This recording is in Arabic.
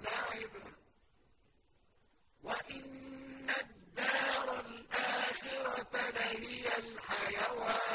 وَلَعِبًا ۚ وَإِنَّ الدَّارَ الْآخِرَةَ لَهِيَ الْحَيَوَانُ.